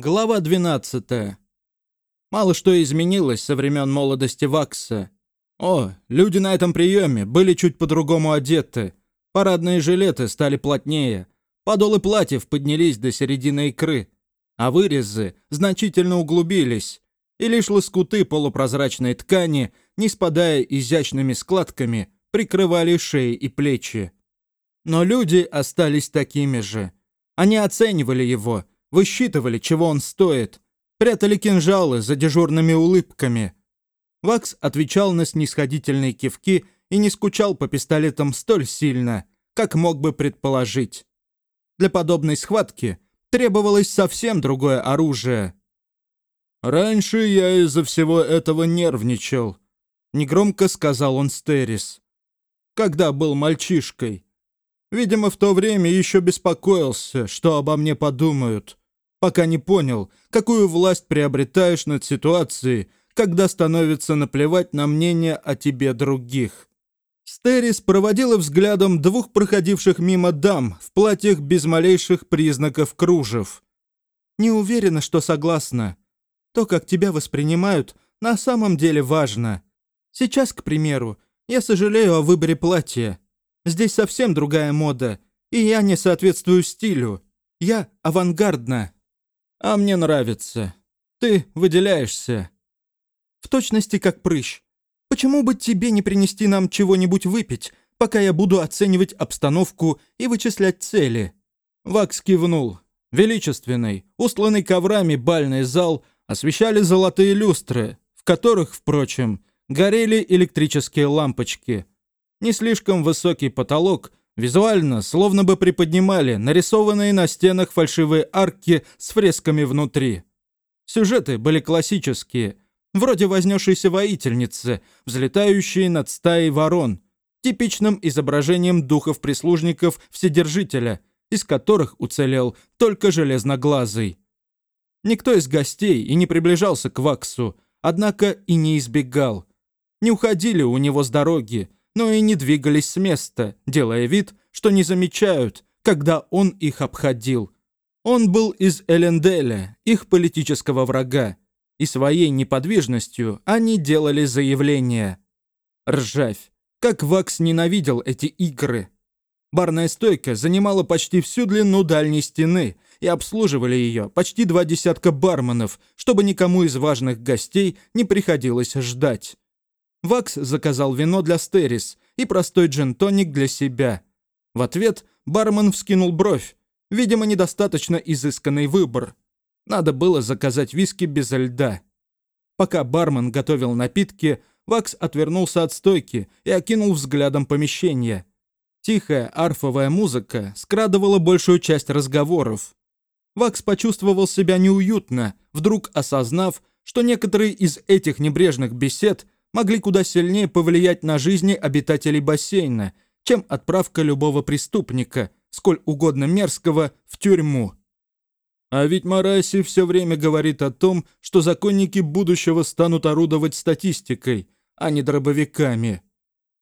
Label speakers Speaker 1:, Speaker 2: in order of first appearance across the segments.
Speaker 1: Глава 12. Мало что изменилось со времен молодости Вакса. О, люди на этом приеме были чуть по-другому одеты. Парадные жилеты стали плотнее, подолы платьев поднялись до середины икры, а вырезы значительно углубились, и лишь лоскуты полупрозрачной ткани, не спадая изящными складками, прикрывали шеи и плечи. Но люди остались такими же. Они оценивали его – высчитывали, чего он стоит, прятали кинжалы за дежурными улыбками. Вакс отвечал на снисходительные кивки и не скучал по пистолетам столь сильно, как мог бы предположить. Для подобной схватки требовалось совсем другое оружие. «Раньше я из-за всего этого нервничал», — негромко сказал он Стерис. «Когда был мальчишкой. Видимо, в то время еще беспокоился, что обо мне подумают пока не понял, какую власть приобретаешь над ситуацией, когда становится наплевать на мнение о тебе других. Стерис проводила взглядом двух проходивших мимо дам в платьях без малейших признаков кружев. «Не уверена, что согласна. То, как тебя воспринимают, на самом деле важно. Сейчас, к примеру, я сожалею о выборе платья. Здесь совсем другая мода, и я не соответствую стилю. Я авангардна». А мне нравится. Ты выделяешься. В точности как прыщ. Почему бы тебе не принести нам чего-нибудь выпить, пока я буду оценивать обстановку и вычислять цели?» Вакс кивнул. Величественный, устланный коврами бальный зал освещали золотые люстры, в которых, впрочем, горели электрические лампочки. Не слишком высокий потолок Визуально, словно бы приподнимали нарисованные на стенах фальшивые арки с фресками внутри. Сюжеты были классические, вроде вознесшейся воительницы, взлетающей над стаей ворон, типичным изображением духов-прислужников Вседержителя, из которых уцелел только железноглазый. Никто из гостей и не приближался к Ваксу, однако и не избегал. Не уходили у него с дороги, но и не двигались с места, делая вид, что не замечают, когда он их обходил. Он был из Эленделя, их политического врага, и своей неподвижностью они делали заявление. Ржавь. Как Вакс ненавидел эти игры. Барная стойка занимала почти всю длину дальней стены, и обслуживали ее почти два десятка барменов, чтобы никому из важных гостей не приходилось ждать. Вакс заказал вино для Стерис и простой джин-тоник для себя. В ответ бармен вскинул бровь. Видимо, недостаточно изысканный выбор. Надо было заказать виски без льда. Пока бармен готовил напитки, Вакс отвернулся от стойки и окинул взглядом помещение. Тихая арфовая музыка скрадывала большую часть разговоров. Вакс почувствовал себя неуютно, вдруг осознав, что некоторые из этих небрежных бесед – могли куда сильнее повлиять на жизни обитателей бассейна, чем отправка любого преступника, сколь угодно мерзкого, в тюрьму. А ведь Мараси все время говорит о том, что законники будущего станут орудовать статистикой, а не дробовиками.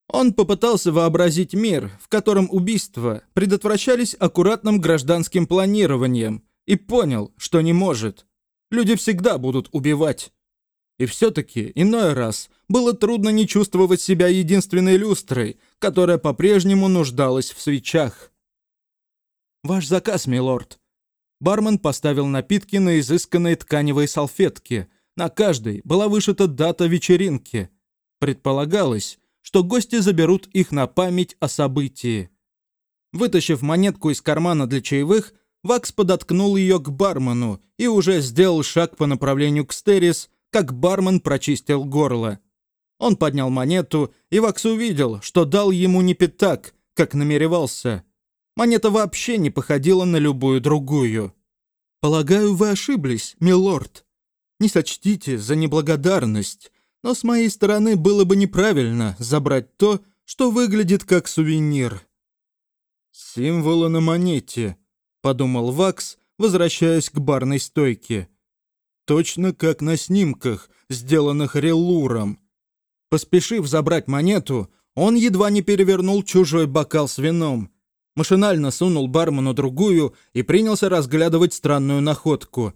Speaker 1: Он попытался вообразить мир, в котором убийства предотвращались аккуратным гражданским планированием, и понял, что не может. Люди всегда будут убивать. И все-таки иной раз было трудно не чувствовать себя единственной люстрой, которая по-прежнему нуждалась в свечах. «Ваш заказ, милорд». Бармен поставил напитки на изысканные тканевые салфетки. На каждой была вышита дата вечеринки. Предполагалось, что гости заберут их на память о событии. Вытащив монетку из кармана для чаевых, Вакс подоткнул ее к бармену и уже сделал шаг по направлению к Стерис, как бармен прочистил горло. Он поднял монету, и Вакс увидел, что дал ему не пятак, как намеревался. Монета вообще не походила на любую другую. «Полагаю, вы ошиблись, милорд. Не сочтите за неблагодарность, но с моей стороны было бы неправильно забрать то, что выглядит как сувенир». «Символы на монете», — подумал Вакс, возвращаясь к барной стойке. «Точно как на снимках, сделанных Релуром. Поспешив забрать монету, он едва не перевернул чужой бокал с вином. Машинально сунул бармену другую и принялся разглядывать странную находку.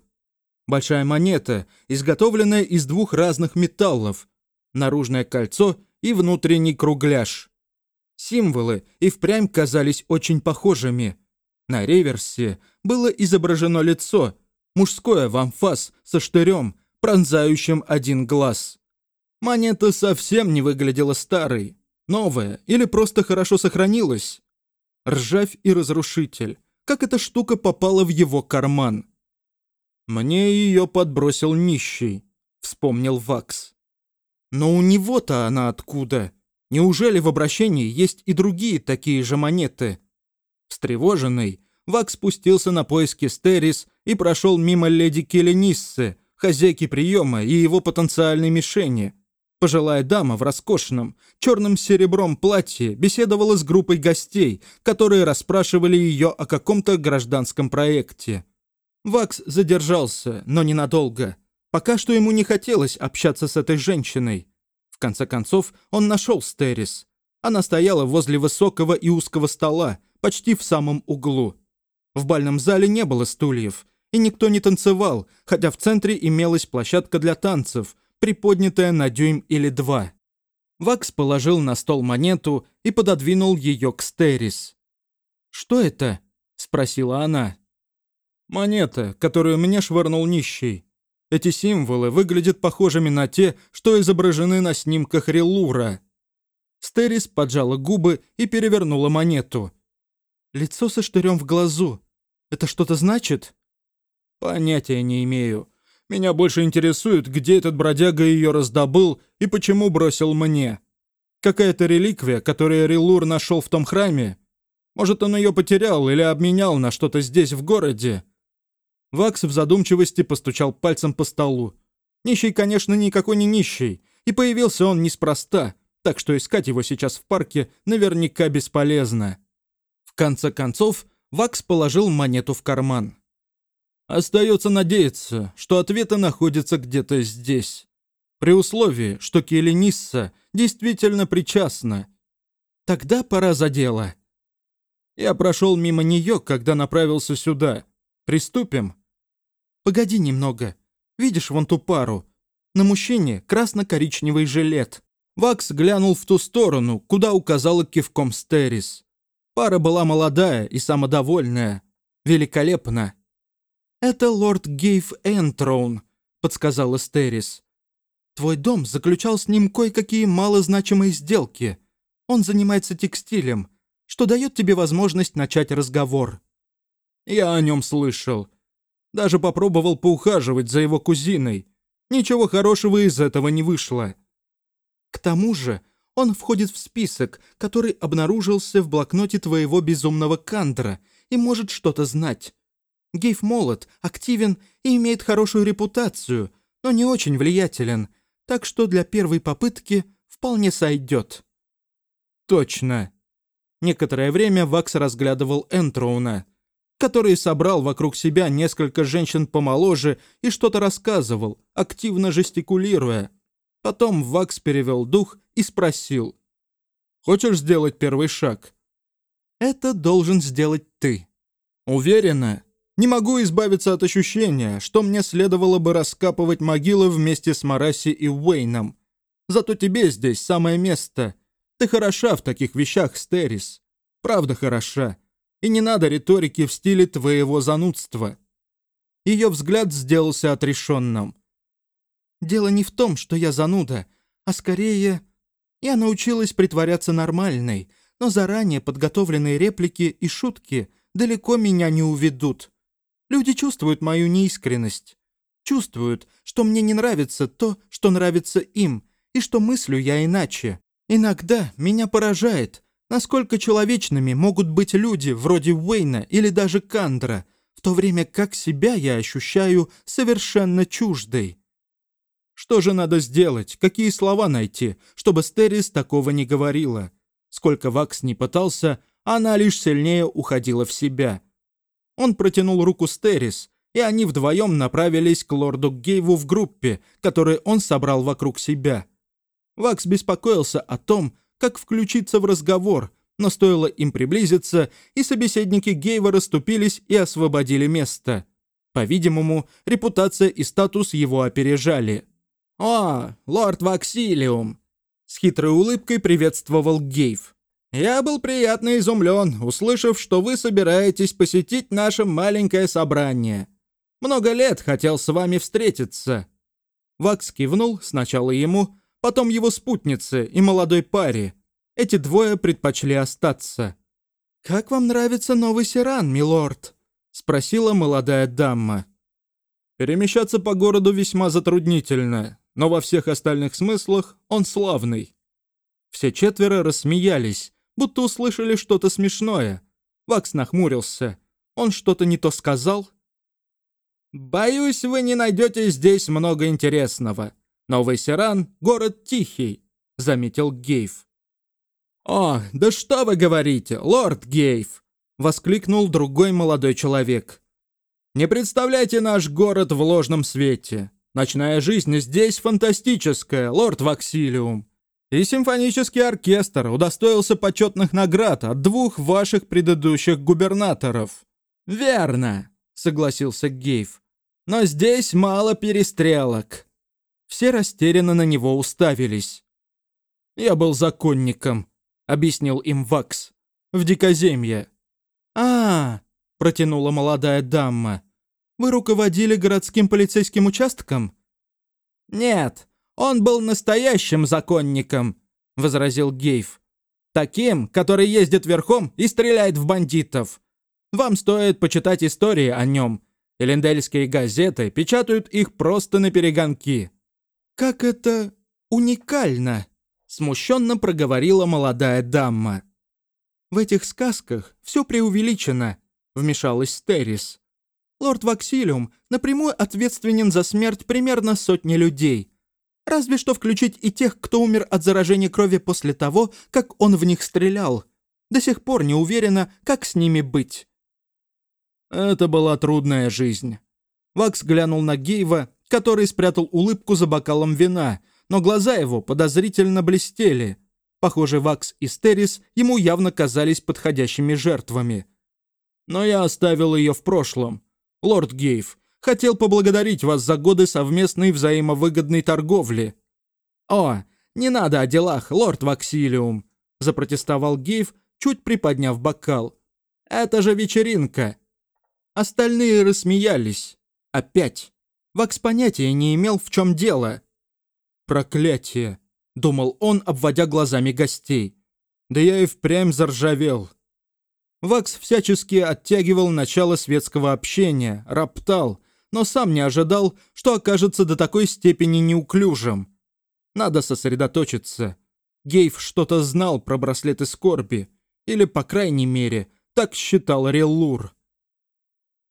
Speaker 1: Большая монета, изготовленная из двух разных металлов. Наружное кольцо и внутренний кругляш. Символы и впрямь казались очень похожими. На реверсе было изображено лицо, мужское в амфас со штырем, пронзающим один глаз. Монета совсем не выглядела старой, новая или просто хорошо сохранилась. Ржавь и разрушитель. Как эта штука попала в его карман? Мне ее подбросил нищий, вспомнил Вакс. Но у него-то она откуда? Неужели в обращении есть и другие такие же монеты? Встревоженный, Вакс спустился на поиски Стерис и прошел мимо леди Келениссы, хозяйки приема и его потенциальной мишени. Пожилая дама в роскошном, черном серебром платье беседовала с группой гостей, которые расспрашивали ее о каком-то гражданском проекте. Вакс задержался, но ненадолго. Пока что ему не хотелось общаться с этой женщиной. В конце концов, он нашел Стерис. Она стояла возле высокого и узкого стола, почти в самом углу. В бальном зале не было стульев, и никто не танцевал, хотя в центре имелась площадка для танцев, приподнятая на дюйм или два. Вакс положил на стол монету и пододвинул ее к Стерис. «Что это?» — спросила она. «Монета, которую мне швырнул нищий. Эти символы выглядят похожими на те, что изображены на снимках Релура». Стерис поджала губы и перевернула монету. Лицо со штырем в глазу. Это что-то значит? Понятия не имею. Меня больше интересует, где этот бродяга ее раздобыл и почему бросил мне. Какая-то реликвия, которую Релур нашел в том храме. Может, он ее потерял или обменял на что-то здесь, в городе. Вакс в задумчивости постучал пальцем по столу. Нищий, конечно, никакой не нищий, и появился он неспроста, так что искать его сейчас в парке наверняка бесполезно. В конце концов, Вакс положил монету в карман. Остается надеяться, что ответы находятся где-то здесь. При условии, что Келенисса действительно причастна. Тогда пора за дело. Я прошел мимо нее, когда направился сюда. Приступим? Погоди немного. Видишь вон ту пару? На мужчине красно-коричневый жилет. Вакс глянул в ту сторону, куда указала кивком Стерис. Пара была молодая и самодовольная. Великолепно. «Это лорд Гейв Энтроун», — подсказала Стерис. «Твой дом заключал с ним кое-какие малозначимые сделки. Он занимается текстилем, что дает тебе возможность начать разговор». «Я о нем слышал. Даже попробовал поухаживать за его кузиной. Ничего хорошего из этого не вышло». «К тому же он входит в список, который обнаружился в блокноте твоего безумного Кандра и может что-то знать. Гейв молод, активен и имеет хорошую репутацию, но не очень влиятелен, так что для первой попытки вполне сойдет». «Точно». Некоторое время Вакс разглядывал Энтроуна, который собрал вокруг себя несколько женщин помоложе и что-то рассказывал, активно жестикулируя. Потом Вакс перевел дух и спросил. «Хочешь сделать первый шаг?» «Это должен сделать ты». «Уверена?» Не могу избавиться от ощущения, что мне следовало бы раскапывать могилы вместе с Мараси и Уэйном. Зато тебе здесь самое место. Ты хороша в таких вещах, Стерис. Правда хороша. И не надо риторики в стиле твоего занудства. Ее взгляд сделался отрешенным. Дело не в том, что я зануда, а скорее... Я научилась притворяться нормальной, но заранее подготовленные реплики и шутки далеко меня не уведут. Люди чувствуют мою неискренность. Чувствуют, что мне не нравится то, что нравится им, и что мыслю я иначе. Иногда меня поражает, насколько человечными могут быть люди вроде Уэйна или даже Кандра, в то время как себя я ощущаю совершенно чуждой. Что же надо сделать, какие слова найти, чтобы Стерис такого не говорила? Сколько Вакс не пытался, она лишь сильнее уходила в себя – он протянул руку Стерис, и они вдвоем направились к лорду Гейву в группе, которую он собрал вокруг себя. Вакс беспокоился о том, как включиться в разговор, но стоило им приблизиться, и собеседники Гейва расступились и освободили место. По-видимому, репутация и статус его опережали. «О, лорд Ваксилиум!» С хитрой улыбкой приветствовал Гейв. «Я был приятно изумлен, услышав, что вы собираетесь посетить наше маленькое собрание. Много лет хотел с вами встретиться». Вакс кивнул сначала ему, потом его спутнице и молодой паре. Эти двое предпочли остаться. «Как вам нравится новый Сиран, милорд?» — спросила молодая дама. «Перемещаться по городу весьма затруднительно, но во всех остальных смыслах он славный». Все четверо рассмеялись, будто услышали что-то смешное. Вакс нахмурился. Он что-то не то сказал. «Боюсь, вы не найдете здесь много интересного. Новый Сиран — город тихий», — заметил Гейв. «О, да что вы говорите, лорд Гейв!» — воскликнул другой молодой человек. «Не представляйте наш город в ложном свете. Ночная жизнь здесь фантастическая, лорд Ваксилиум. И симфонический оркестр удостоился почетных наград от двух ваших предыдущих губернаторов». «Верно», — согласился Гейв. «Но здесь мало перестрелок». Все растерянно на него уставились. «Я был законником», — объяснил им Вакс. «В Дикоземье». А -а -а, протянула молодая дама. «Вы руководили городским полицейским участком?» «Нет, он был настоящим законником», — возразил Гейв. «Таким, который ездит верхом и стреляет в бандитов. Вам стоит почитать истории о нем. Элендельские газеты печатают их просто на перегонки». «Как это уникально!» — смущенно проговорила молодая дама. «В этих сказках все преувеличено», — вмешалась Стерис. «Лорд Ваксилиум напрямую ответственен за смерть примерно сотни людей. Разве что включить и тех, кто умер от заражения крови после того, как он в них стрелял. До сих пор не уверена, как с ними быть». Это была трудная жизнь. Вакс глянул на Гейва, который спрятал улыбку за бокалом вина, но глаза его подозрительно блестели. Похоже, Вакс и Стерис ему явно казались подходящими жертвами. Но я оставил ее в прошлом. Лорд Гейв, хотел поблагодарить вас за годы совместной взаимовыгодной торговли. О, не надо о делах, лорд Ваксилиум, запротестовал Гейв, чуть приподняв бокал. Это же вечеринка. Остальные рассмеялись. Опять. Вакс понятия не имел, в чем дело. «Проклятие!» — думал он, обводя глазами гостей. «Да я и впрямь заржавел». Вакс всячески оттягивал начало светского общения, роптал, но сам не ожидал, что окажется до такой степени неуклюжим. Надо сосредоточиться. Гейв что-то знал про браслеты скорби, или, по крайней мере, так считал Реллур.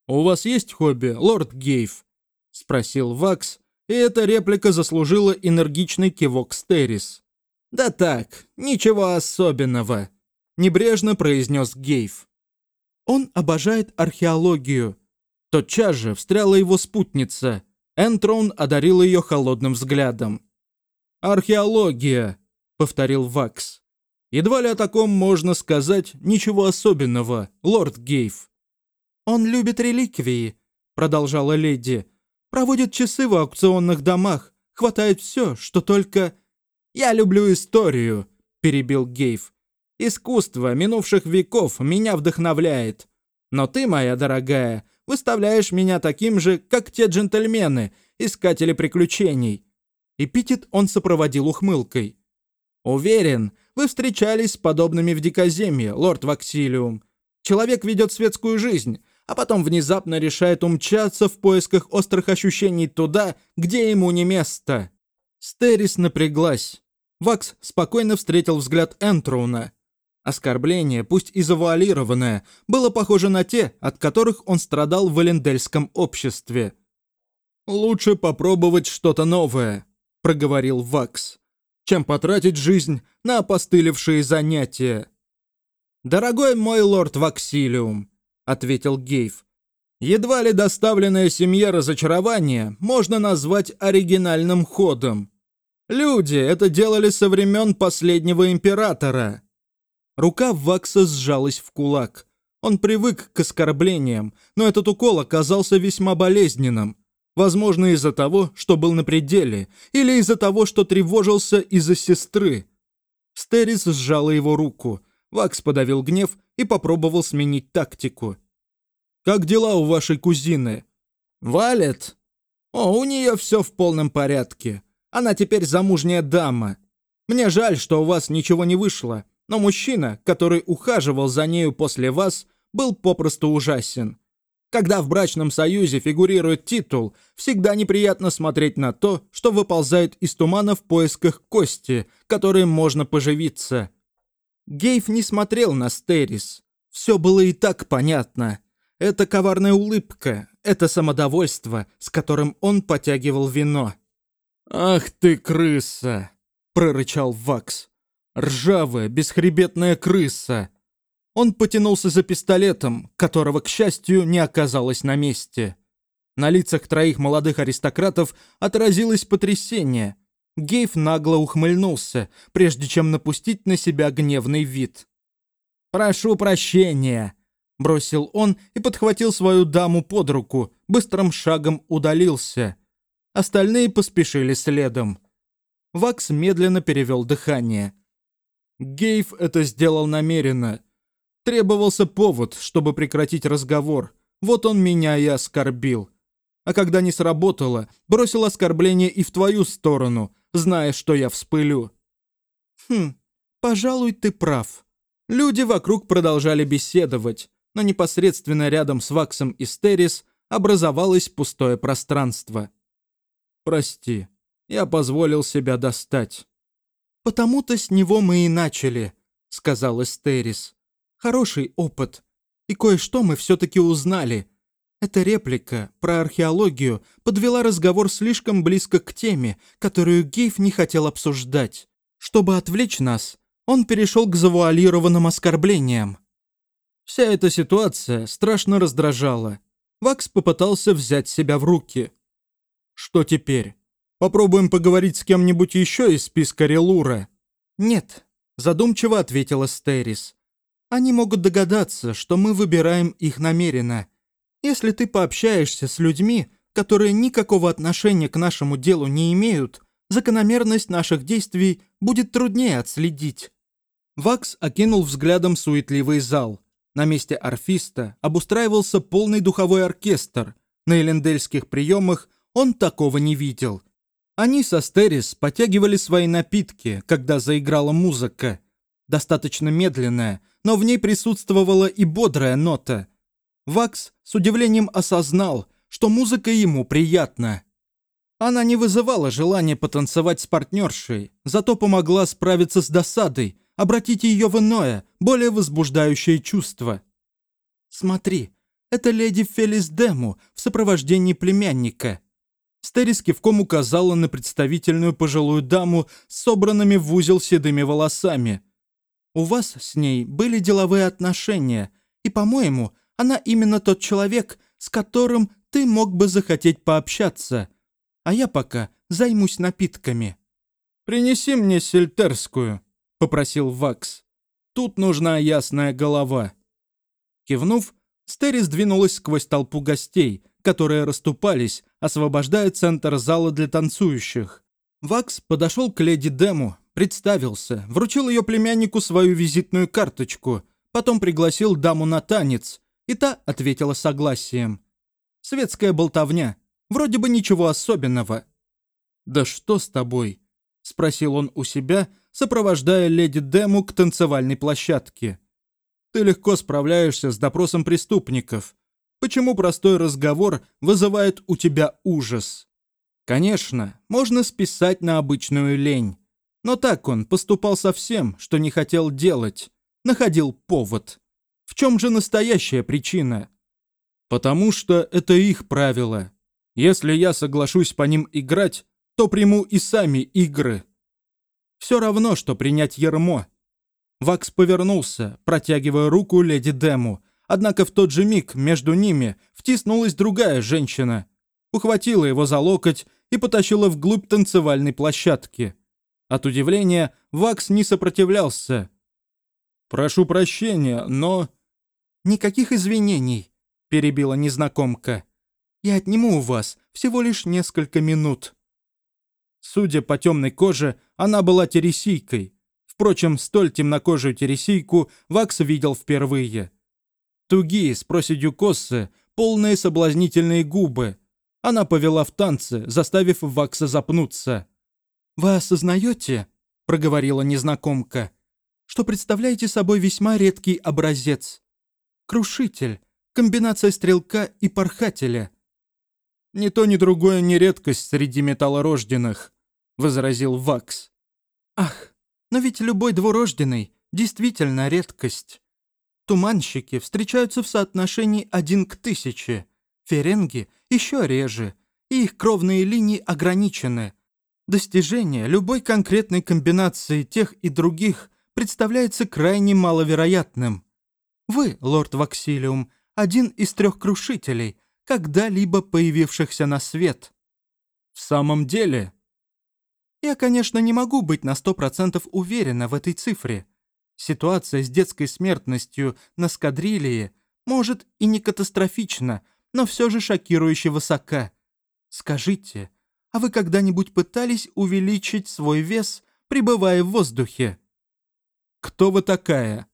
Speaker 1: «У вас есть хобби, лорд Гейв?» — спросил Вакс, и эта реплика заслужила энергичный кивок Стерис. «Да так, ничего особенного», — небрежно произнес Гейв. «Он обожает археологию». Тотчас же встряла его спутница. Энтрон одарил ее холодным взглядом. «Археология», — повторил Вакс. «Едва ли о таком можно сказать ничего особенного, лорд Гейв». «Он любит реликвии», — продолжала леди. Проводит часы в аукционных домах, хватает все, что только... «Я люблю историю», — перебил Гейв. «Искусство минувших веков меня вдохновляет. Но ты, моя дорогая, выставляешь меня таким же, как те джентльмены, искатели приключений». Эпитет он сопроводил ухмылкой. «Уверен, вы встречались с подобными в Дикоземье, лорд Ваксилиум. Человек ведет светскую жизнь, а потом внезапно решает умчаться в поисках острых ощущений туда, где ему не место. Стерис напряглась. Вакс спокойно встретил взгляд Энтруна. Оскорбление, пусть и завуалированное, было похоже на те, от которых он страдал в элендельском обществе. «Лучше попробовать что-то новое», — проговорил Вакс, «чем потратить жизнь на опостылевшие занятия». «Дорогой мой лорд Ваксилиум, ответил Гейв. Едва ли доставленное семье разочарование можно назвать оригинальным ходом. Люди это делали со времен последнего императора. Рука Вакса сжалась в кулак. Он привык к оскорблениям, но этот укол оказался весьма болезненным. Возможно, из-за того, что был на пределе, или из-за того, что тревожился из-за сестры. Стерис сжала его руку. Вакс подавил гнев и попробовал сменить тактику. «Как дела у вашей кузины?» «Валет?» «О, у нее все в полном порядке. Она теперь замужняя дама. Мне жаль, что у вас ничего не вышло, но мужчина, который ухаживал за нею после вас, был попросту ужасен. Когда в брачном союзе фигурирует титул, всегда неприятно смотреть на то, что выползает из тумана в поисках кости, которой можно поживиться. Гейв не смотрел на Стерис. Все было и так понятно. Это коварная улыбка, это самодовольство, с которым он потягивал вино. «Ах ты, крыса!» — прорычал Вакс. «Ржавая, бесхребетная крыса!» Он потянулся за пистолетом, которого, к счастью, не оказалось на месте. На лицах троих молодых аристократов отразилось потрясение. Гейв нагло ухмыльнулся, прежде чем напустить на себя гневный вид. «Прошу прощения», — бросил он и подхватил свою даму под руку, быстрым шагом удалился. Остальные поспешили следом. Вакс медленно перевел дыхание. Гейв это сделал намеренно — Требовался повод, чтобы прекратить разговор. Вот он меня и оскорбил. А когда не сработало, бросил оскорбление и в твою сторону, зная, что я вспылю. Хм, пожалуй, ты прав. Люди вокруг продолжали беседовать, но непосредственно рядом с Ваксом и Стерис образовалось пустое пространство. «Прости, я позволил себя достать». «Потому-то с него мы и начали», — сказала Стерис. Хороший опыт. И кое-что мы все-таки узнали. Эта реплика про археологию подвела разговор слишком близко к теме, которую Гейв не хотел обсуждать. Чтобы отвлечь нас, он перешел к завуалированным оскорблениям. Вся эта ситуация страшно раздражала. Вакс попытался взять себя в руки. «Что теперь? Попробуем поговорить с кем-нибудь еще из списка Релура?» «Нет», — задумчиво ответила Стерис. Они могут догадаться, что мы выбираем их намеренно. Если ты пообщаешься с людьми, которые никакого отношения к нашему делу не имеют, закономерность наших действий будет труднее отследить». Вакс окинул взглядом суетливый зал. На месте орфиста обустраивался полный духовой оркестр. На элендельских приемах он такого не видел. Они со Стерис потягивали свои напитки, когда заиграла музыка. Достаточно медленная, но в ней присутствовала и бодрая нота. Вакс с удивлением осознал, что музыка ему приятна. Она не вызывала желания потанцевать с партнершей, зато помогла справиться с досадой, обратить ее в иное, более возбуждающее чувство. «Смотри, это леди Фелис Дему в сопровождении племянника». Стерис кивком указала на представительную пожилую даму с собранными в узел седыми волосами – у вас с ней были деловые отношения, и, по-моему, она именно тот человек, с которым ты мог бы захотеть пообщаться. А я пока займусь напитками». «Принеси мне сельтерскую», — попросил Вакс. «Тут нужна ясная голова». Кивнув, Стери сдвинулась сквозь толпу гостей, которые расступались, освобождая центр зала для танцующих. Вакс подошел к леди Дему Представился, вручил ее племяннику свою визитную карточку, потом пригласил даму на танец, и та ответила согласием. Светская болтовня. Вроде бы ничего особенного. «Да что с тобой?» — спросил он у себя, сопровождая леди Дему к танцевальной площадке. «Ты легко справляешься с допросом преступников. Почему простой разговор вызывает у тебя ужас?» Конечно, можно списать на обычную лень. Но так он поступал со всем, что не хотел делать. Находил повод. В чем же настоящая причина? Потому что это их правила. Если я соглашусь по ним играть, то приму и сами игры. Все равно, что принять ермо. Вакс повернулся, протягивая руку леди Дему, однако в тот же миг между ними втиснулась другая женщина. Ухватила его за локоть и потащила вглубь танцевальной площадки. От удивления Вакс не сопротивлялся. «Прошу прощения, но...» никаких извинений», — перебила незнакомка. «Я отниму у вас всего лишь несколько минут». Судя по темной коже, она была тересийкой. Впрочем, столь темнокожую тересийку Вакс видел впервые. Тугие, с проседью косы, полные соблазнительные губы. Она повела в танце, заставив Вакса запнуться. «Вы осознаете?» — проговорила незнакомка что представляете собой весьма редкий образец. Крушитель, комбинация стрелка и порхателя. «Ни то, ни другое не редкость среди металлорожденных», — возразил Вакс. «Ах, но ведь любой двурожденный действительно редкость. Туманщики встречаются в соотношении один к тысяче, ференги еще реже, и их кровные линии ограничены. Достижение любой конкретной комбинации тех и других представляется крайне маловероятным. Вы, лорд Ваксилиум, один из трех крушителей, когда-либо появившихся на свет. В самом деле... Я, конечно, не могу быть на сто процентов уверена в этой цифре. Ситуация с детской смертностью на скадрилии может и не катастрофична, но все же шокирующе высока. Скажите, а вы когда-нибудь пытались увеличить свой вес, пребывая в воздухе? «Кто вы такая?»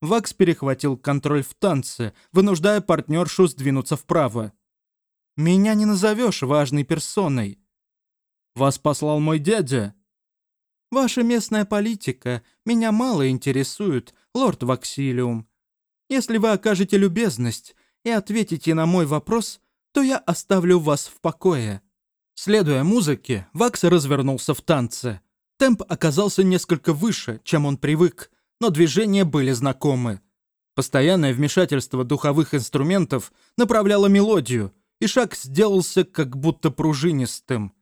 Speaker 1: Вакс перехватил контроль в танце, вынуждая партнершу сдвинуться вправо. «Меня не назовешь важной персоной». «Вас послал мой дядя?» «Ваша местная политика меня мало интересует, лорд Ваксилиум. Если вы окажете любезность и ответите на мой вопрос, то я оставлю вас в покое». Следуя музыке, Вакс развернулся в танце. Темп оказался несколько выше, чем он привык, но движения были знакомы. Постоянное вмешательство духовых инструментов направляло мелодию, и шаг сделался как будто пружинистым.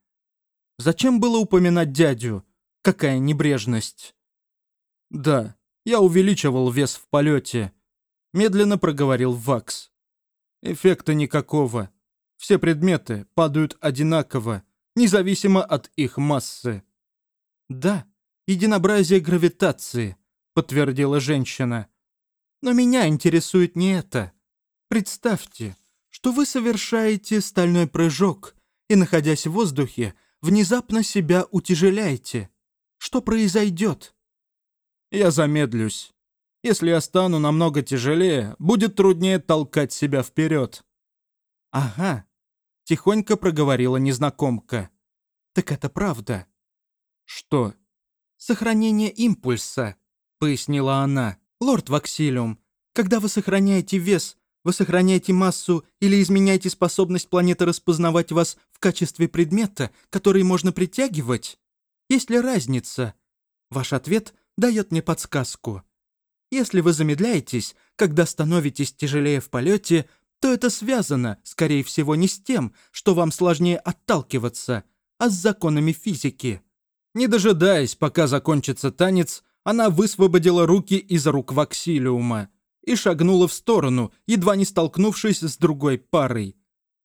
Speaker 1: Зачем было упоминать дядю? Какая небрежность. Да, я увеличивал вес в полете. Медленно проговорил Вакс. Эффекта никакого. Все предметы падают одинаково, независимо от их массы. «Да, единообразие гравитации», — подтвердила женщина. «Но меня интересует не это. Представьте, что вы совершаете стальной прыжок и, находясь в воздухе, внезапно себя утяжеляете. Что произойдет?» «Я замедлюсь. Если я стану намного тяжелее, будет труднее толкать себя вперед». «Ага», — тихонько проговорила незнакомка. «Так это правда. «Что?» «Сохранение импульса», — пояснила она. «Лорд Ваксилиум, когда вы сохраняете вес, вы сохраняете массу или изменяете способность планеты распознавать вас в качестве предмета, который можно притягивать? Есть ли разница? Ваш ответ дает мне подсказку. Если вы замедляетесь, когда становитесь тяжелее в полете, то это связано, скорее всего, не с тем, что вам сложнее отталкиваться, а с законами физики. Не дожидаясь, пока закончится танец, она высвободила руки из рук Ваксилиума и шагнула в сторону, едва не столкнувшись с другой парой.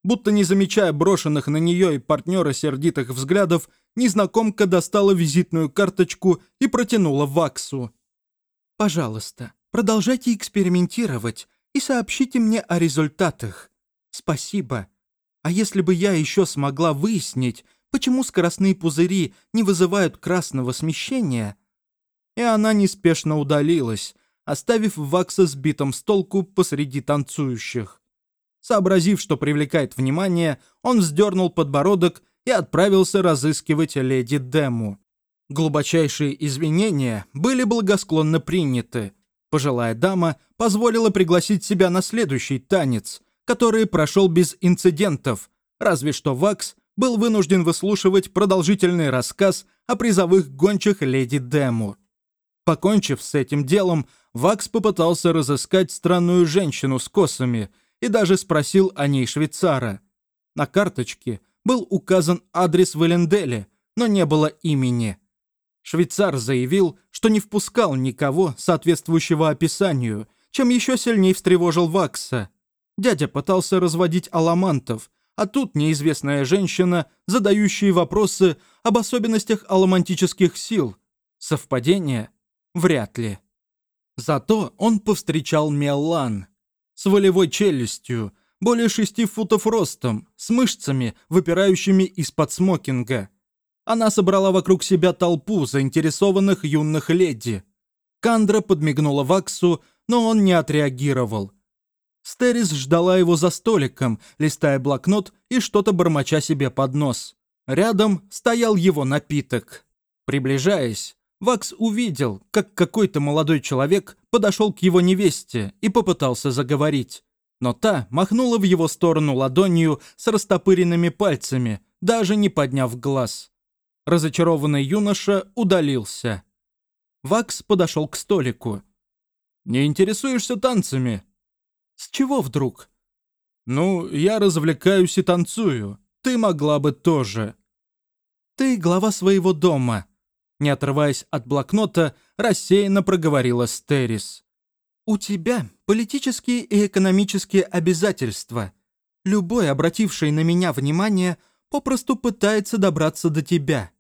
Speaker 1: Будто не замечая брошенных на нее и партнера сердитых взглядов, незнакомка достала визитную карточку и протянула Ваксу. «Пожалуйста, продолжайте экспериментировать и сообщите мне о результатах. Спасибо. А если бы я еще смогла выяснить, почему скоростные пузыри не вызывают красного смещения. И она неспешно удалилась, оставив Вакса сбитым с толку посреди танцующих. Сообразив, что привлекает внимание, он вздернул подбородок и отправился разыскивать леди Дему. Глубочайшие извинения были благосклонно приняты. Пожилая дама позволила пригласить себя на следующий танец, который прошел без инцидентов, разве что Вакс был вынужден выслушивать продолжительный рассказ о призовых гончих леди Дему. Покончив с этим делом, Вакс попытался разыскать странную женщину с косами и даже спросил о ней швейцара. На карточке был указан адрес в Эленделе, но не было имени. Швейцар заявил, что не впускал никого, соответствующего описанию, чем еще сильнее встревожил Вакса. Дядя пытался разводить аламантов, а тут неизвестная женщина, задающая вопросы об особенностях аламантических сил. Совпадение? Вряд ли. Зато он повстречал Меллан, с волевой челюстью, более шести футов ростом, с мышцами, выпирающими из-под смокинга. Она собрала вокруг себя толпу заинтересованных юных леди. Кандра подмигнула Ваксу, но он не отреагировал. Стерис ждала его за столиком, листая блокнот и что-то бормоча себе под нос. Рядом стоял его напиток. Приближаясь, Вакс увидел, как какой-то молодой человек подошел к его невесте и попытался заговорить. Но та махнула в его сторону ладонью с растопыренными пальцами, даже не подняв глаз. Разочарованный юноша удалился. Вакс подошел к столику. «Не интересуешься танцами?» «С чего вдруг?» «Ну, я развлекаюсь и танцую. Ты могла бы тоже». «Ты глава своего дома», — не отрываясь от блокнота, рассеянно проговорила Стерис. «У тебя политические и экономические обязательства. Любой, обративший на меня внимание, попросту пытается добраться до тебя».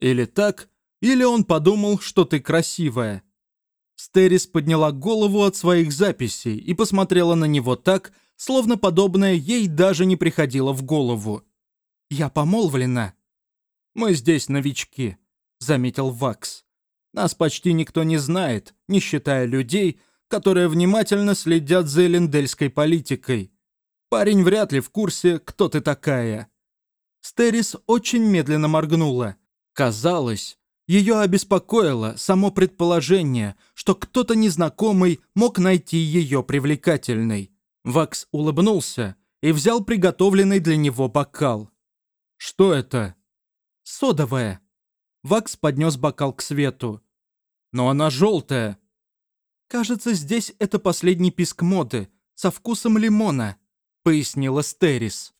Speaker 1: «Или так, или он подумал, что ты красивая». Стерис подняла голову от своих записей и посмотрела на него так, словно подобное ей даже не приходило в голову. «Я помолвлена». «Мы здесь новички», — заметил Вакс. «Нас почти никто не знает, не считая людей, которые внимательно следят за элендельской политикой. Парень вряд ли в курсе, кто ты такая». Стерис очень медленно моргнула. Казалось, ее обеспокоило само предположение, что кто-то незнакомый мог найти ее привлекательной. Вакс улыбнулся и взял приготовленный для него бокал. «Что это?» «Содовая». Вакс поднес бокал к свету. «Но она желтая». «Кажется, здесь это последний писк моды, со вкусом лимона», — пояснила Стерис.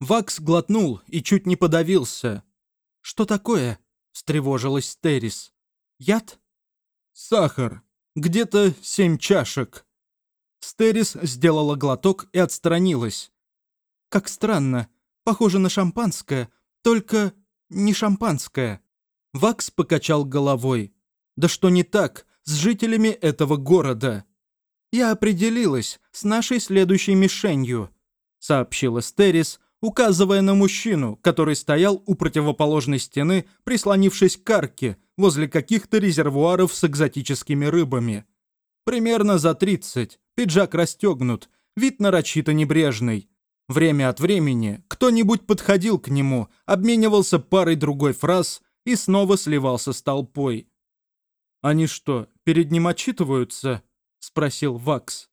Speaker 1: Вакс глотнул и чуть не подавился. «Что такое?» встревожилась Террис. «Яд?» «Сахар. Где-то семь чашек». Стерис сделала глоток и отстранилась. «Как странно. Похоже на шампанское, только не шампанское». Вакс покачал головой. «Да что не так с жителями этого города?» «Я определилась с нашей следующей мишенью», — сообщила Стерис, указывая на мужчину, который стоял у противоположной стены, прислонившись к арке, возле каких-то резервуаров с экзотическими рыбами. Примерно за 30, пиджак расстегнут, вид нарочито небрежный. Время от времени кто-нибудь подходил к нему, обменивался парой другой фраз и снова сливался с толпой. «Они что, перед ним отчитываются?» — спросил Вакс.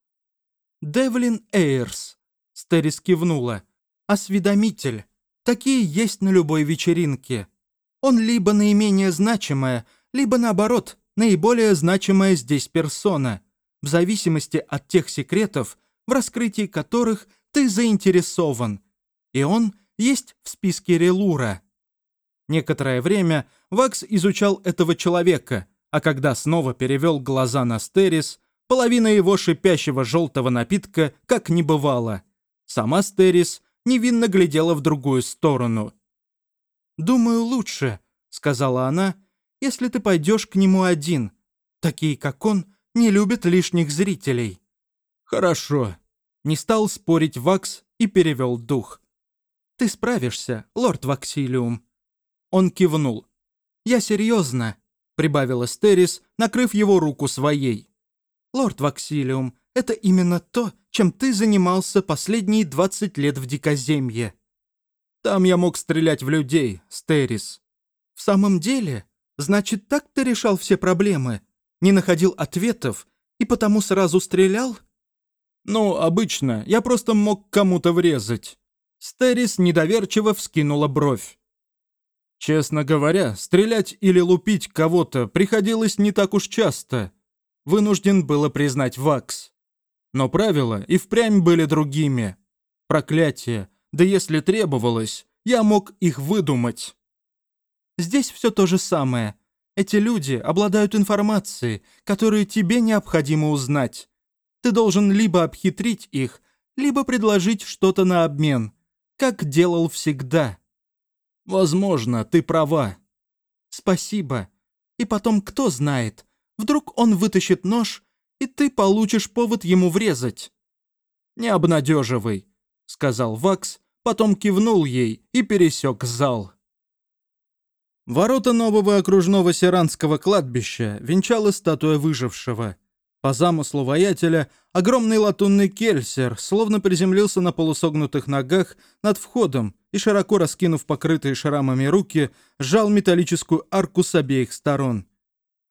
Speaker 1: «Девлин Эйрс», — Стерис кивнула, — осведомитель. Такие есть на любой вечеринке. Он либо наименее значимая, либо наоборот, наиболее значимая здесь персона, в зависимости от тех секретов, в раскрытии которых ты заинтересован. И он есть в списке Релура. Некоторое время Вакс изучал этого человека, а когда снова перевел глаза на Стерис, половина его шипящего желтого напитка как не бывало. Сама Стерис невинно глядела в другую сторону. «Думаю, лучше», — сказала она, — «если ты пойдешь к нему один. Такие, как он, не любят лишних зрителей». «Хорошо», — не стал спорить Вакс и перевел дух. «Ты справишься, лорд Ваксилиум». Он кивнул. «Я серьезно», — прибавила Стерис, накрыв его руку своей. «Лорд Ваксилиум, это именно то, чем ты занимался последние 20 лет в Дикоземье. Там я мог стрелять в людей, Стерис. В самом деле? Значит, так ты решал все проблемы? Не находил ответов и потому сразу стрелял? Ну, обычно. Я просто мог кому-то врезать. Стерис недоверчиво вскинула бровь. Честно говоря, стрелять или лупить кого-то приходилось не так уж часто. Вынужден было признать Вакс. Но правила и впрямь были другими. Проклятие, да если требовалось, я мог их выдумать. Здесь все то же самое. Эти люди обладают информацией, которую тебе необходимо узнать. Ты должен либо обхитрить их, либо предложить что-то на обмен, как делал всегда. Возможно, ты права. Спасибо. И потом, кто знает, вдруг он вытащит нож и ты получишь повод ему врезать. не обнадеживай», — сказал Вакс, потом кивнул ей и пересек зал. Ворота нового окружного сиранского кладбища венчала статуя выжившего. По замыслу воятеля, огромный латунный кельсер словно приземлился на полусогнутых ногах над входом и, широко раскинув покрытые шрамами руки, сжал металлическую арку с обеих сторон.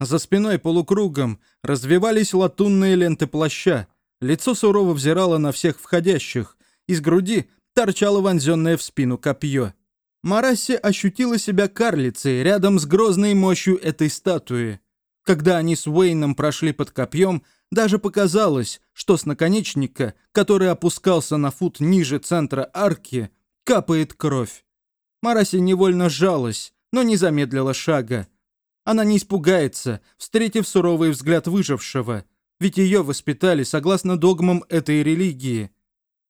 Speaker 1: За спиной полукругом развивались латунные ленты плаща, лицо сурово взирало на всех входящих, из груди торчало вонзенное в спину копье. Марасси ощутила себя карлицей рядом с грозной мощью этой статуи. Когда они с Уэйном прошли под копьем, даже показалось, что с наконечника, который опускался на фут ниже центра арки, капает кровь. Мараси невольно сжалась, но не замедлила шага. Она не испугается, встретив суровый взгляд выжившего, ведь ее воспитали согласно догмам этой религии.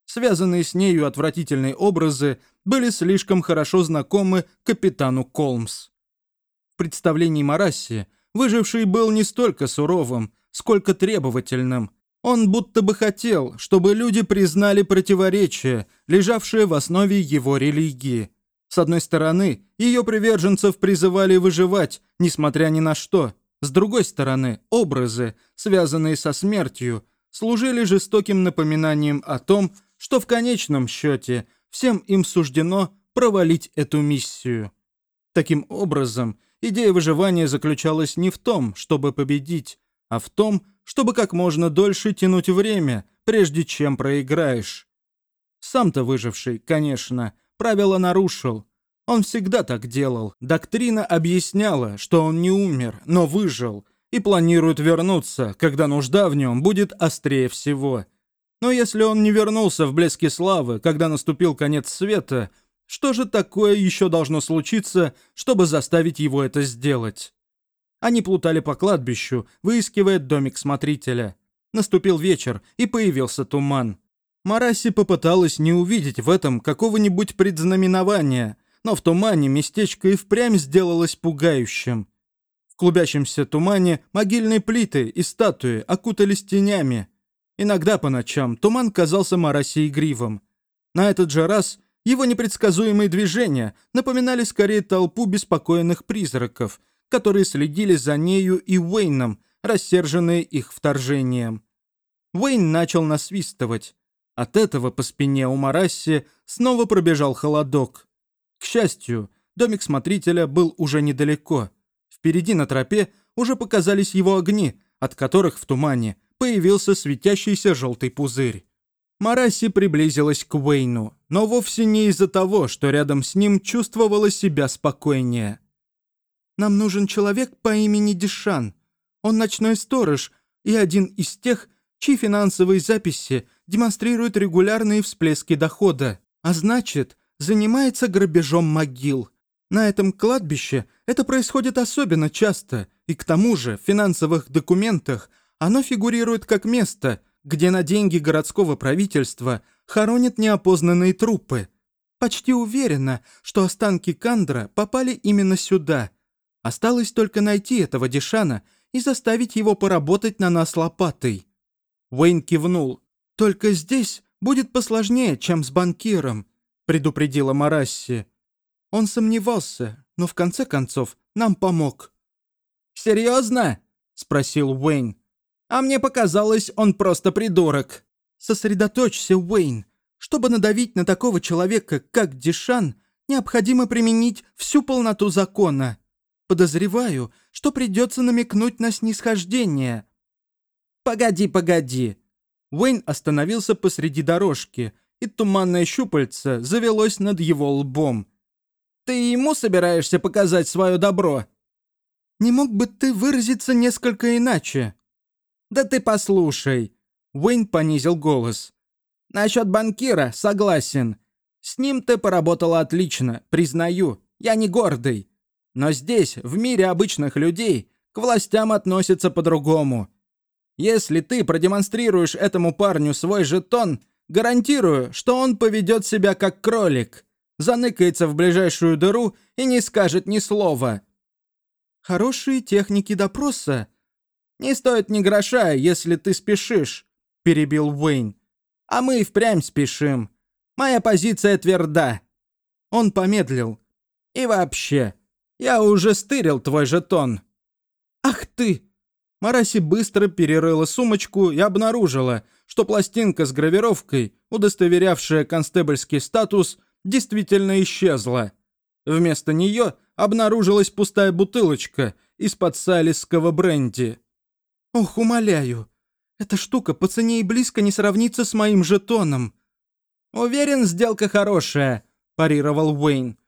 Speaker 1: Связанные с нею отвратительные образы были слишком хорошо знакомы капитану Колмс. В представлении Марасси Выживший был не столько суровым, сколько требовательным. Он будто бы хотел, чтобы люди признали противоречие, лежавшее в основе его религии. С одной стороны, ее приверженцев призывали выживать, несмотря ни на что. С другой стороны, образы, связанные со смертью, служили жестоким напоминанием о том, что в конечном счете всем им суждено провалить эту миссию. Таким образом, Идея выживания заключалась не в том, чтобы победить, а в том, чтобы как можно дольше тянуть время, прежде чем проиграешь. Сам-то выживший, конечно, правила нарушил. Он всегда так делал. Доктрина объясняла, что он не умер, но выжил, и планирует вернуться, когда нужда в нем будет острее всего. Но если он не вернулся в блеске славы, когда наступил конец света, что же такое еще должно случиться, чтобы заставить его это сделать? Они плутали по кладбищу, выискивая домик смотрителя. Наступил вечер, и появился туман. Мараси попыталась не увидеть в этом какого-нибудь предзнаменования, но в тумане местечко и впрямь сделалось пугающим. В клубящемся тумане могильные плиты и статуи окутались тенями. Иногда по ночам туман казался Мараси игривым. На этот же раз его непредсказуемые движения напоминали скорее толпу беспокойных призраков, которые следили за нею и Уэйном, рассерженные их вторжением. Уэйн начал насвистывать. От этого по спине у Марасси снова пробежал холодок. К счастью, домик смотрителя был уже недалеко. Впереди на тропе уже показались его огни, от которых в тумане появился светящийся желтый пузырь. Мараси приблизилась к Уэйну, но вовсе не из-за того, что рядом с ним чувствовала себя спокойнее. «Нам нужен человек по имени Дишан. Он ночной сторож и один из тех, чьи финансовые записи демонстрируют регулярные всплески дохода, а значит, занимается грабежом могил. На этом кладбище это происходит особенно часто, и к тому же в финансовых документах оно фигурирует как место – где на деньги городского правительства хоронят неопознанные трупы. Почти уверена, что останки Кандра попали именно сюда. Осталось только найти этого Дишана и заставить его поработать на нас лопатой. Уэйн кивнул. «Только здесь будет посложнее, чем с банкиром», — предупредила Марасси. Он сомневался, но в конце концов нам помог.
Speaker 2: «Серьезно?» — спросил Уэйн. А мне показалось, он просто придурок.
Speaker 3: Сосредоточься, Уэйн. Чтобы надавить на такого человека, как Дишан, необходимо применить всю полноту закона. Подозреваю, что придется намекнуть на снисхождение.
Speaker 2: Погоди, погоди.
Speaker 1: Уэйн остановился посреди дорожки, и туманное щупальце завелось над его лбом.
Speaker 2: Ты ему собираешься показать свое добро?
Speaker 3: Не мог бы ты выразиться несколько иначе?
Speaker 2: «Да ты послушай!» Уэйн понизил голос. «Насчет банкира согласен. С ним ты поработала отлично, признаю. Я не гордый. Но здесь, в мире обычных людей, к властям относятся по-другому. Если ты продемонстрируешь этому парню свой жетон, гарантирую, что он поведет себя как кролик, заныкается в ближайшую дыру и не скажет ни слова».
Speaker 3: «Хорошие техники допроса»,
Speaker 2: «Не стоит ни гроша, если ты спешишь», — перебил Уэйн. А мы и впрямь спешим. Моя позиция тверда». Он помедлил. «И вообще, я уже стырил твой жетон».
Speaker 3: «Ах ты!»
Speaker 2: Мараси быстро перерыла сумочку и обнаружила, что пластинка с гравировкой, удостоверявшая констебльский статус, действительно исчезла. Вместо нее обнаружилась пустая бутылочка из-под салисского бренди.
Speaker 3: «Ох, умоляю, эта штука по цене и близко не сравнится с моим жетоном».
Speaker 2: «Уверен, сделка хорошая», – парировал Уэйн.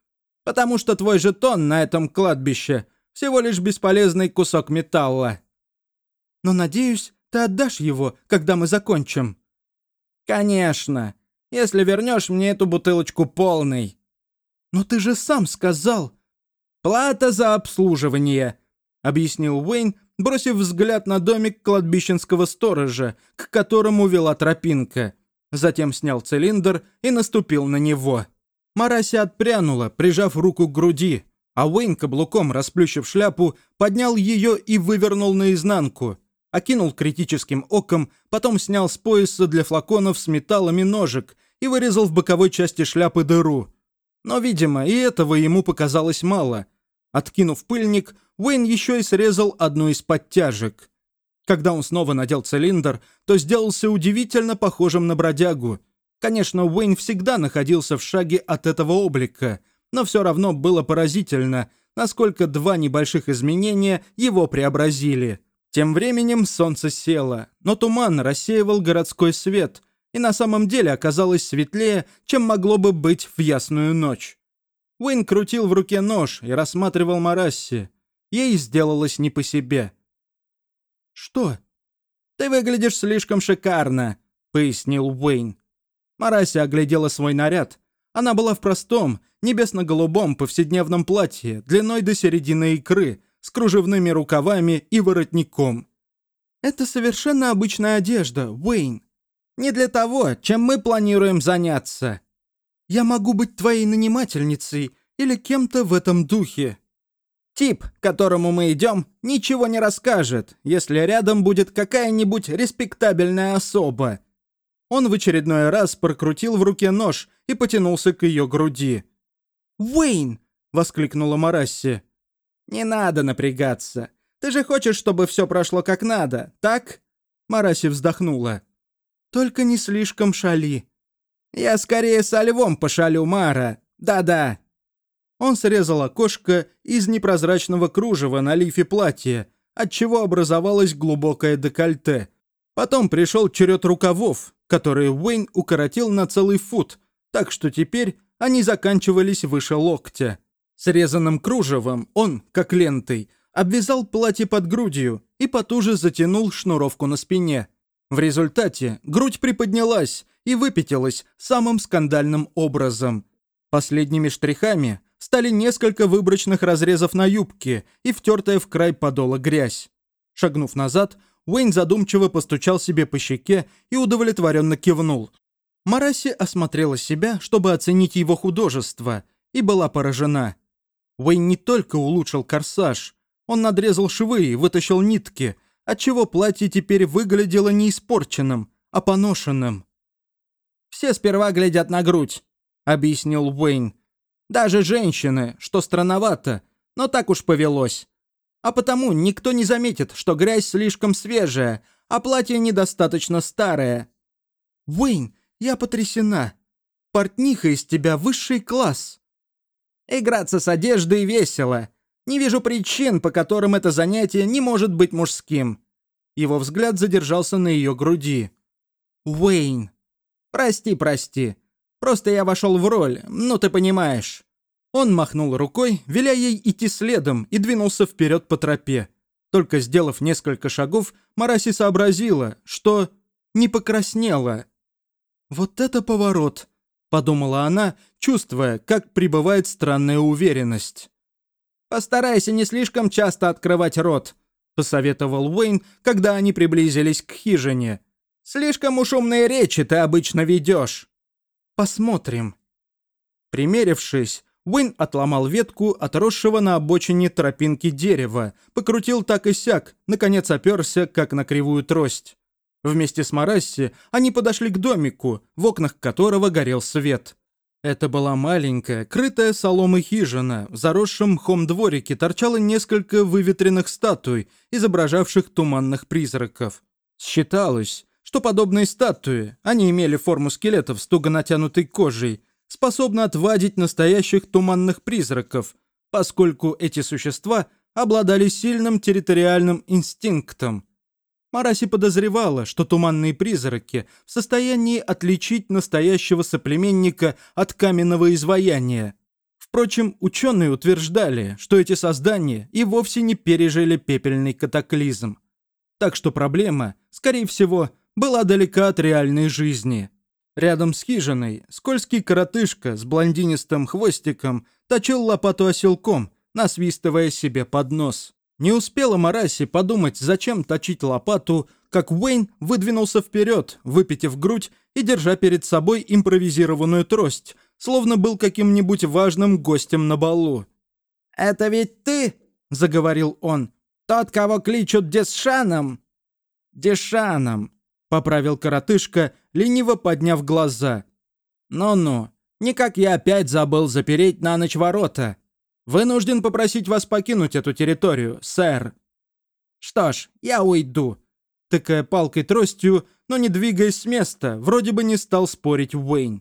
Speaker 2: «Потому что твой жетон на этом кладбище всего лишь бесполезный кусок металла».
Speaker 3: «Но, надеюсь, ты отдашь его, когда мы закончим».
Speaker 2: «Конечно, если вернешь мне эту бутылочку полной».
Speaker 3: «Но ты же сам сказал...»
Speaker 2: «Плата за обслуживание», — объяснил Уэйн, бросив взгляд на домик кладбищенского сторожа, к которому вела тропинка. Затем снял цилиндр и наступил на него. Марася отпрянула, прижав руку к груди, а Уэйн каблуком, расплющив шляпу, поднял ее и вывернул наизнанку. Окинул критическим оком, потом снял с пояса для флаконов с металлами ножик и вырезал в боковой части шляпы дыру. Но, видимо, и этого ему показалось мало. Откинув пыльник, Уэйн еще и срезал одну из подтяжек. Когда он снова надел цилиндр, то сделался удивительно похожим на бродягу. Конечно, Уэйн всегда находился в шаге от этого облика, но все равно было поразительно, насколько два небольших изменения его преобразили. Тем временем солнце село, но туман рассеивал городской свет – и на самом деле оказалось светлее, чем могло бы быть в ясную ночь. Уин крутил в руке нож и рассматривал Марасси. Ей сделалось не по себе.
Speaker 3: «Что?»
Speaker 2: «Ты выглядишь слишком шикарно», — пояснил Уэйн. Марасси оглядела свой наряд. Она была в простом, небесно-голубом повседневном платье, длиной до середины икры, с кружевными рукавами и воротником.
Speaker 3: «Это совершенно обычная одежда, Уэйн.
Speaker 2: Не для того, чем мы планируем заняться.
Speaker 3: Я могу быть твоей нанимательницей или кем-то в этом духе.
Speaker 2: Тип, к которому мы идем, ничего не расскажет, если рядом будет какая-нибудь респектабельная особа. Он в очередной раз прокрутил в руке нож и потянулся к ее груди.
Speaker 3: «Уэйн!» — воскликнула Марасси.
Speaker 2: «Не надо напрягаться. Ты же хочешь, чтобы все прошло как надо, так?» Мараси вздохнула.
Speaker 3: Только не слишком шали.
Speaker 2: Я скорее со львом пошалю, Мара. Да-да. Он срезал окошко из непрозрачного кружева на лифе платья, отчего образовалось глубокое декольте. Потом пришел черед рукавов, которые Уэйн укоротил на целый фут, так что теперь они заканчивались выше локтя. Срезанным кружевом он, как лентой, обвязал платье под грудью и потуже затянул шнуровку на спине. В результате грудь приподнялась и выпятилась самым скандальным образом. Последними штрихами стали несколько выборочных разрезов на юбке и втертая в край подола грязь. Шагнув назад, Уэйн задумчиво постучал себе по щеке и удовлетворенно кивнул. Мараси осмотрела себя, чтобы оценить его художество, и была поражена. Уэйн не только улучшил корсаж, он надрезал швы и вытащил нитки, отчего платье теперь выглядело не испорченным, а поношенным. «Все сперва глядят на грудь», — объяснил Уэйн. «Даже женщины, что странновато, но так уж повелось. А потому никто не заметит, что грязь слишком свежая, а платье недостаточно старое».
Speaker 3: «Уэйн, я потрясена. Портниха из тебя высший класс».
Speaker 2: «Играться с одеждой весело», не вижу причин, по которым это занятие не может быть мужским». Его взгляд задержался на ее груди.
Speaker 3: «Уэйн».
Speaker 2: «Прости, прости. Просто я вошел в роль, ну ты понимаешь». Он махнул рукой, веля ей идти следом, и двинулся вперед по тропе. Только сделав несколько шагов, Мараси сообразила, что не покраснела.
Speaker 3: «Вот это поворот!» — подумала она, чувствуя, как прибывает странная уверенность.
Speaker 2: «Постарайся не слишком часто открывать рот», — посоветовал Уэйн, когда они приблизились к хижине. «Слишком уж умные речи ты обычно ведешь».
Speaker 3: «Посмотрим».
Speaker 2: Примерившись, Уэйн отломал ветку, отросшего на обочине тропинки дерева, покрутил так и сяк, наконец оперся, как на кривую трость. Вместе с Марасси они подошли к домику, в окнах которого горел свет. Это была маленькая, крытая соломой хижина. В заросшем мхом дворике торчало несколько выветренных статуй, изображавших туманных призраков. Считалось, что подобные статуи, они имели форму скелетов с туго натянутой кожей, способны отвадить настоящих туманных призраков, поскольку эти существа обладали сильным территориальным инстинктом. Мараси подозревала, что туманные призраки в состоянии отличить настоящего соплеменника от каменного изваяния. Впрочем, ученые утверждали, что эти создания и вовсе не пережили пепельный катаклизм. Так что проблема, скорее всего, была далека от реальной жизни. Рядом с хижиной скользкий коротышка с блондинистым хвостиком точил лопату оселком, насвистывая себе под нос. Не успела Мараси подумать, зачем точить лопату, как Уэйн выдвинулся вперед, выпитив грудь и держа перед собой импровизированную трость, словно был каким-нибудь важным гостем на балу.
Speaker 3: «Это ведь ты?» — заговорил он. «Тот, кого кличут Десшаном?»
Speaker 2: «Дешаном», — поправил коротышка, лениво подняв глаза. «Ну-ну, не как я опять забыл запереть на ночь ворота. Вынужден попросить вас покинуть эту территорию, сэр». «Что ж, я уйду», — тыкая палкой тростью, но не двигаясь с места, вроде бы не стал спорить Уэйн.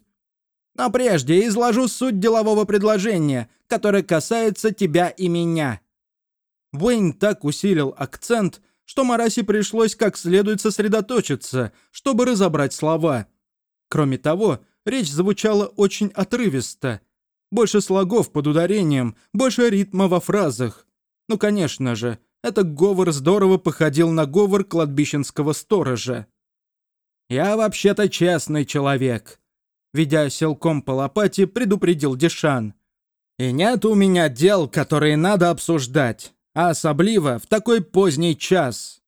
Speaker 2: «Но прежде изложу суть делового предложения, которое касается тебя и меня». Уэйн так усилил акцент, что Мараси пришлось как следует сосредоточиться, чтобы разобрать слова. Кроме того, речь звучала очень отрывисто — больше слогов под ударением, больше ритма во фразах. Ну, конечно же, этот говор здорово походил на говор кладбищенского сторожа. «Я вообще-то честный человек», — ведя селком по лопате, предупредил Дешан. «И нет у меня дел, которые надо обсуждать, а особливо в такой поздний час».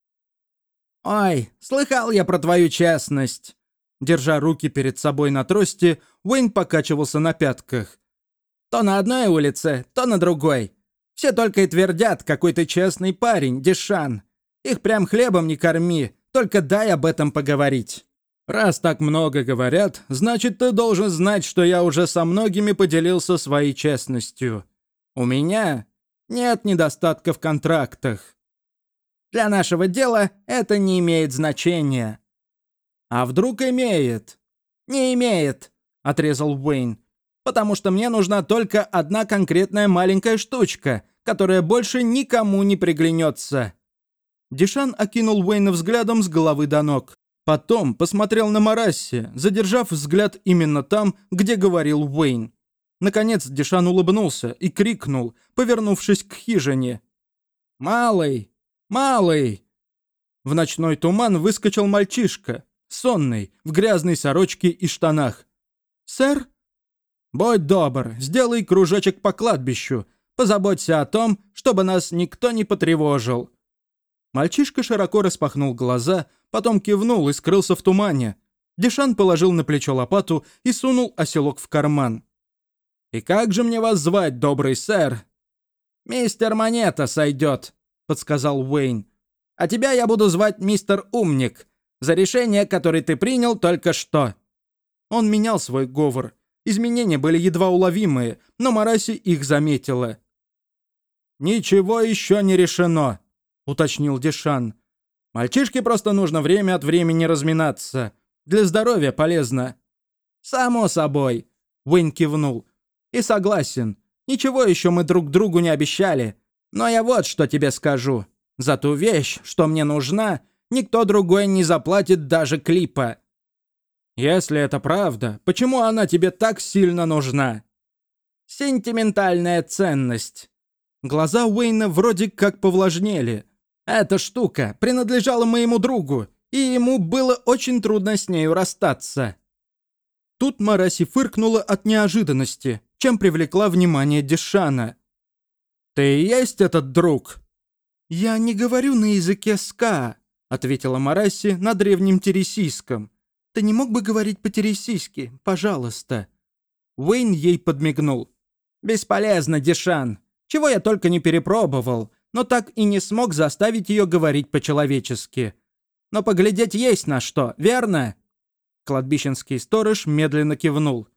Speaker 2: «Ой, слыхал я про твою честность!» Держа руки перед собой на трости, Уэйн покачивался на пятках. То на одной улице, то на другой. Все только и твердят, какой ты честный парень, Дешан. Их прям хлебом не корми, только дай об этом поговорить. Раз так много говорят, значит, ты должен знать, что я уже со многими поделился своей честностью. У меня нет недостатка в контрактах. Для нашего дела это не имеет значения. А вдруг имеет? Не имеет, отрезал Уэйн потому что мне нужна только одна конкретная маленькая штучка, которая больше никому не приглянется». Дишан окинул Уэйна взглядом с головы до ног. Потом посмотрел на Марасси, задержав взгляд именно там, где говорил Уэйн. Наконец Дишан улыбнулся и крикнул, повернувшись к хижине. «Малый! Малый!» В ночной туман выскочил мальчишка, сонный, в грязной сорочке и штанах. «Сэр?» Будь добр, сделай кружочек по кладбищу. Позаботься о том, чтобы нас никто не потревожил». Мальчишка широко распахнул глаза, потом кивнул и скрылся в тумане. Дешан положил на плечо лопату и сунул оселок в карман. «И как же мне вас звать, добрый сэр?» «Мистер Монета сойдет», — подсказал Уэйн. «А тебя я буду звать мистер Умник, за решение, которое ты принял только что». Он менял свой говор. Изменения были едва уловимые, но Мараси их заметила. «Ничего еще не решено», — уточнил Дешан. «Мальчишке просто нужно время от времени разминаться. Для здоровья полезно». «Само собой», — Уэйн кивнул. «И согласен. Ничего еще мы друг другу не обещали. Но я вот что тебе скажу. За ту вещь, что мне нужна, никто другой не заплатит даже клипа. Если это правда, почему она тебе так сильно нужна? Сентиментальная ценность. Глаза Уэйна вроде как повлажнели. Эта штука принадлежала моему другу, и ему было очень трудно с нею расстаться. Тут Мараси фыркнула от неожиданности, чем привлекла внимание Дешана. «Ты и есть этот друг?» «Я не говорю на языке ска», — ответила Мараси на древнем тересийском. Ты не мог бы говорить по-тересийски, пожалуйста?» Уэйн ей подмигнул. «Бесполезно, Дишан. Чего я только не перепробовал, но так и не смог заставить ее говорить по-человечески. Но поглядеть есть на что, верно?» Кладбищенский сторож медленно кивнул.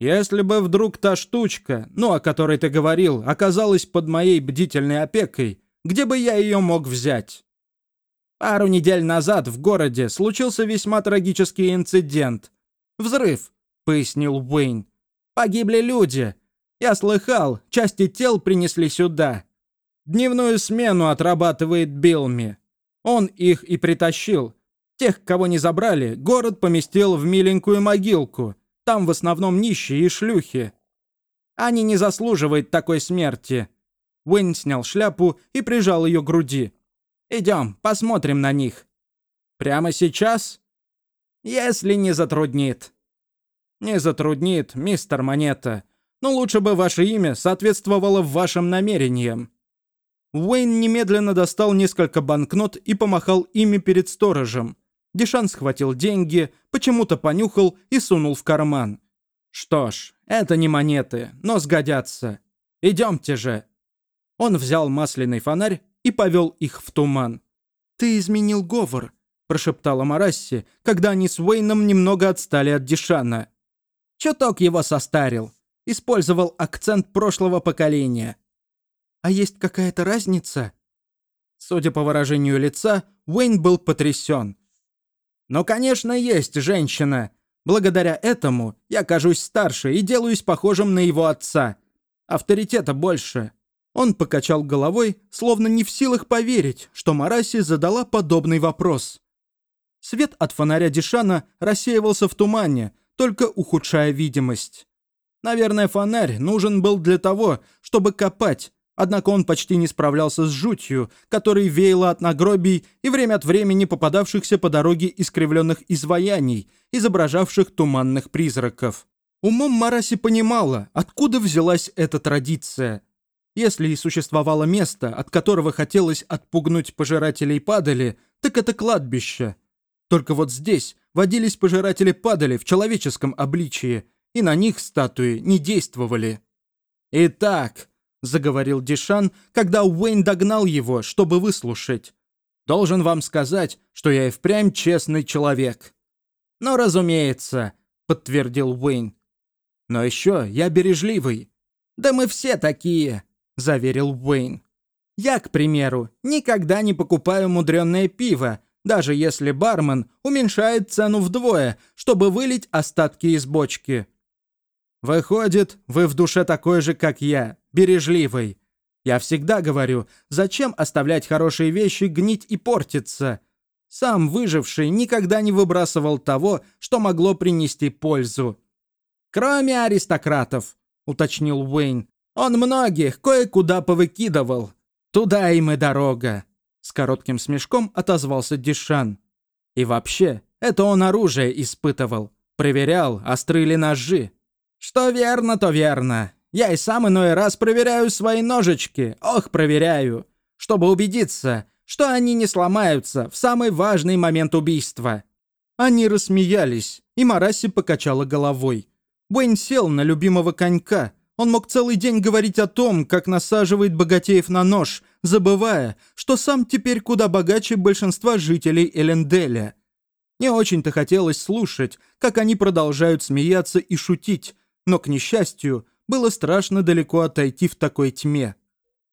Speaker 1: «Если бы вдруг та штучка, ну, о которой ты говорил, оказалась под моей бдительной опекой, где бы я ее мог взять?»
Speaker 2: Пару недель назад в городе случился весьма трагический инцидент. «Взрыв», — пояснил Уэйн. «Погибли люди. Я слыхал, части тел принесли сюда. Дневную смену отрабатывает Билми. Он их и притащил. Тех, кого не забрали, город поместил в миленькую могилку. Там в основном нищие и шлюхи. Они не заслуживают такой смерти». Уэйн снял шляпу и прижал ее к груди. Идем, посмотрим на них. Прямо сейчас? Если не затруднит. Не затруднит, мистер Монета. Но лучше бы ваше имя соответствовало вашим намерениям. Уэйн немедленно достал несколько банкнот и помахал ими перед сторожем. Дешан схватил деньги, почему-то понюхал и сунул в карман. Что ж, это не монеты, но сгодятся. Идемте же. Он взял масляный фонарь и повел их в туман.
Speaker 3: «Ты изменил говор», – прошептала Марасси, когда они с Уэйном немного отстали от Дишана.
Speaker 2: «Чуток его состарил. Использовал акцент прошлого поколения».
Speaker 3: «А есть какая-то разница?»
Speaker 2: Судя по выражению лица, Уэйн был потрясен. «Но, конечно, есть женщина. Благодаря этому я кажусь старше и делаюсь похожим на его отца. Авторитета больше. Он покачал головой, словно не в силах поверить, что Мараси задала подобный вопрос. Свет от фонаря Дишана рассеивался в тумане, только ухудшая видимость. Наверное, фонарь нужен был для того, чтобы копать, однако он почти не справлялся с жутью, которой веяло от нагробий и время от времени попадавшихся по дороге искривленных изваяний, изображавших туманных призраков. Умом Мараси понимала, откуда взялась эта традиция – если и существовало место, от которого хотелось отпугнуть пожирателей падали, так это кладбище. Только вот здесь водились пожиратели падали в человеческом обличии, и на них статуи не действовали. «Итак», — заговорил Дишан, когда Уэйн догнал его, чтобы выслушать, «должен вам сказать, что я и впрямь честный человек». «Но разумеется», — подтвердил Уэйн. «Но еще я бережливый». «Да мы все такие», заверил Уэйн. «Я, к примеру, никогда не покупаю мудреное пиво, даже если бармен уменьшает цену вдвое, чтобы вылить остатки из бочки. Выходит, вы в душе такой же, как я, бережливый. Я всегда говорю, зачем оставлять хорошие вещи гнить и портиться? Сам выживший никогда не выбрасывал того, что могло принести пользу. Кроме аристократов, уточнил Уэйн, он многих кое-куда повыкидывал. Туда им и дорога. С коротким смешком отозвался Дишан. И вообще, это он оружие испытывал. Проверял, остры ли ножи. Что верно, то верно. Я и сам иной раз проверяю свои ножички. Ох, проверяю. Чтобы убедиться, что они не сломаются в самый важный момент убийства. Они рассмеялись, и Мараси покачала головой. Уэйн сел на любимого конька, он мог целый день говорить о том, как насаживает богатеев на нож, забывая, что сам теперь куда богаче большинства жителей Эленделя. Не очень-то хотелось слушать, как они продолжают смеяться и шутить, но, к несчастью, было страшно далеко отойти в такой тьме.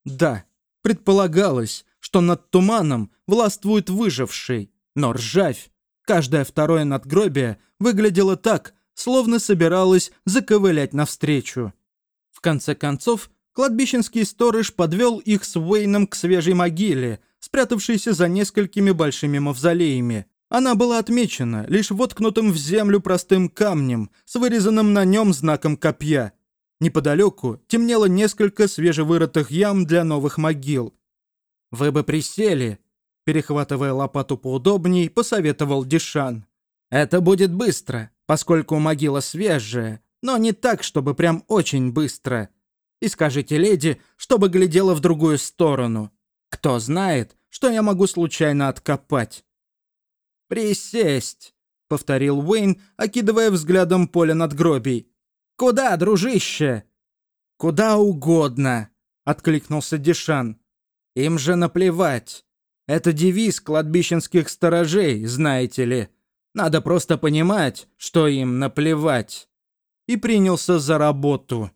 Speaker 2: Да, предполагалось, что над туманом властвует выживший, но ржавь, каждое второе надгробие выглядело так, словно собиралось заковылять навстречу. В конце концов, кладбищенский сторож подвел их с Уэйном к свежей могиле, спрятавшейся за несколькими большими мавзолеями. Она была отмечена лишь воткнутым в землю простым камнем с вырезанным на нем знаком копья. Неподалеку темнело несколько свежевырытых ям для новых могил. «Вы бы присели», – перехватывая лопату поудобней, посоветовал Дишан. «Это будет быстро, поскольку могила свежая, но не так, чтобы прям очень быстро. И скажите леди, чтобы глядела в другую сторону. Кто знает, что я могу случайно откопать. «Присесть», — повторил Уэйн, окидывая взглядом поле надгробий. «Куда, дружище?» «Куда угодно», — откликнулся Дишан. «Им же наплевать. Это девиз кладбищенских сторожей, знаете ли. Надо просто понимать, что им наплевать. И принялся за работу.